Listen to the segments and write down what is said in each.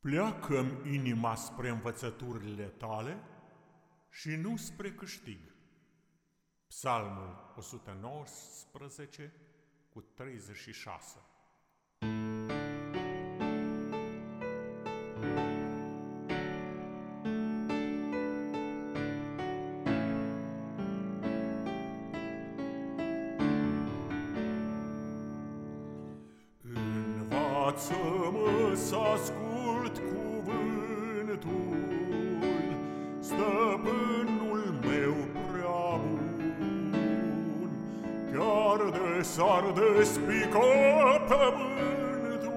Pleacă-mi inima spre învățăturile tale și nu spre câștig. Psalmul 119 cu 36 Învață-mă să ascult cuvântul, Stăpânul meu prea bun, Chiar de s-ar despică pământul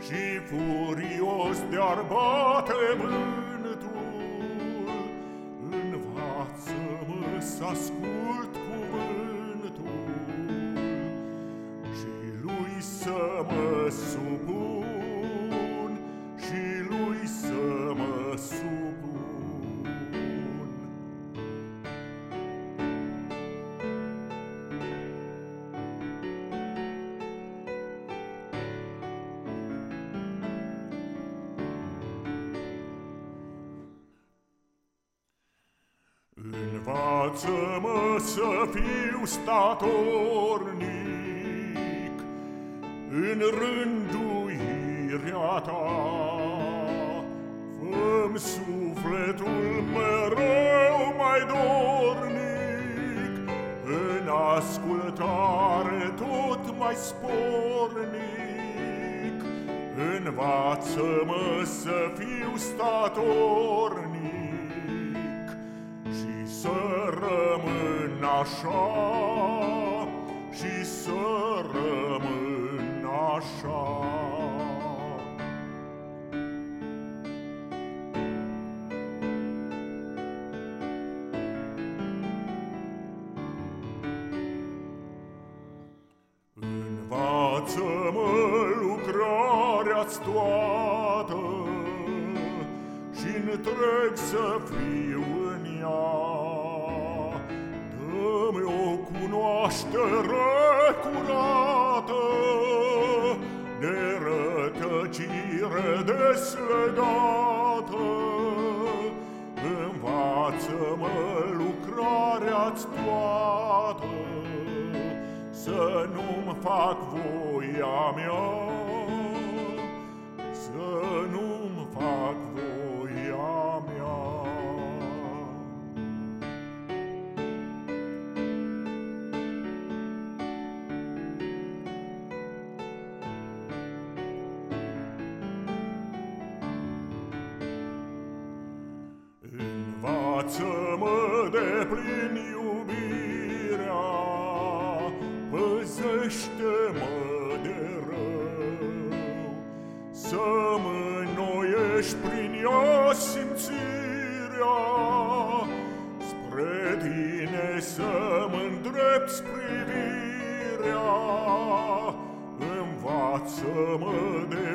Și furios de-ar bate vântul, Învață-mă să ascult să mă supun Învață-mă să fiu statornic în rânduirea ta. Făm sufletul mereu mai dornic, în ascultare tot mai spornic. Învață-mă să fiu statornic și să rămân așa și să rămân așa. Învață-mă lucrarea-ți toată și întreg să fiu în ea. Dă-mi o cunoaștere curată rătăcire deslegată. Învață-mă lucrarea-ți toată, Să nu-mi fac voia mea, Învață-mă de plin iubirea, Păzește-mă de rău, Să mă înnoiești prin ea simțirea, Spre tine să-mi îndrepți privirea, Învață-mă de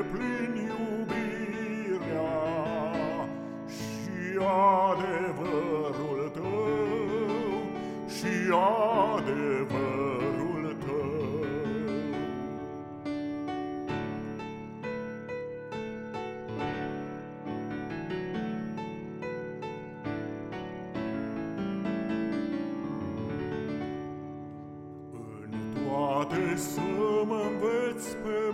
adevărul tău. În toate să mă înveți pe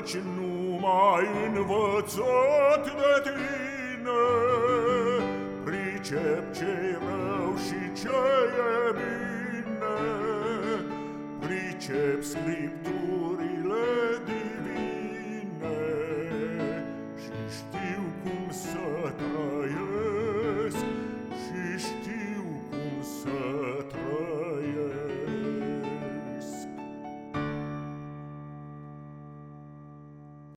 Căci nu mai învățat de tine, Pricep ce rău și ce e bine, Pricep Scriptura